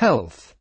health.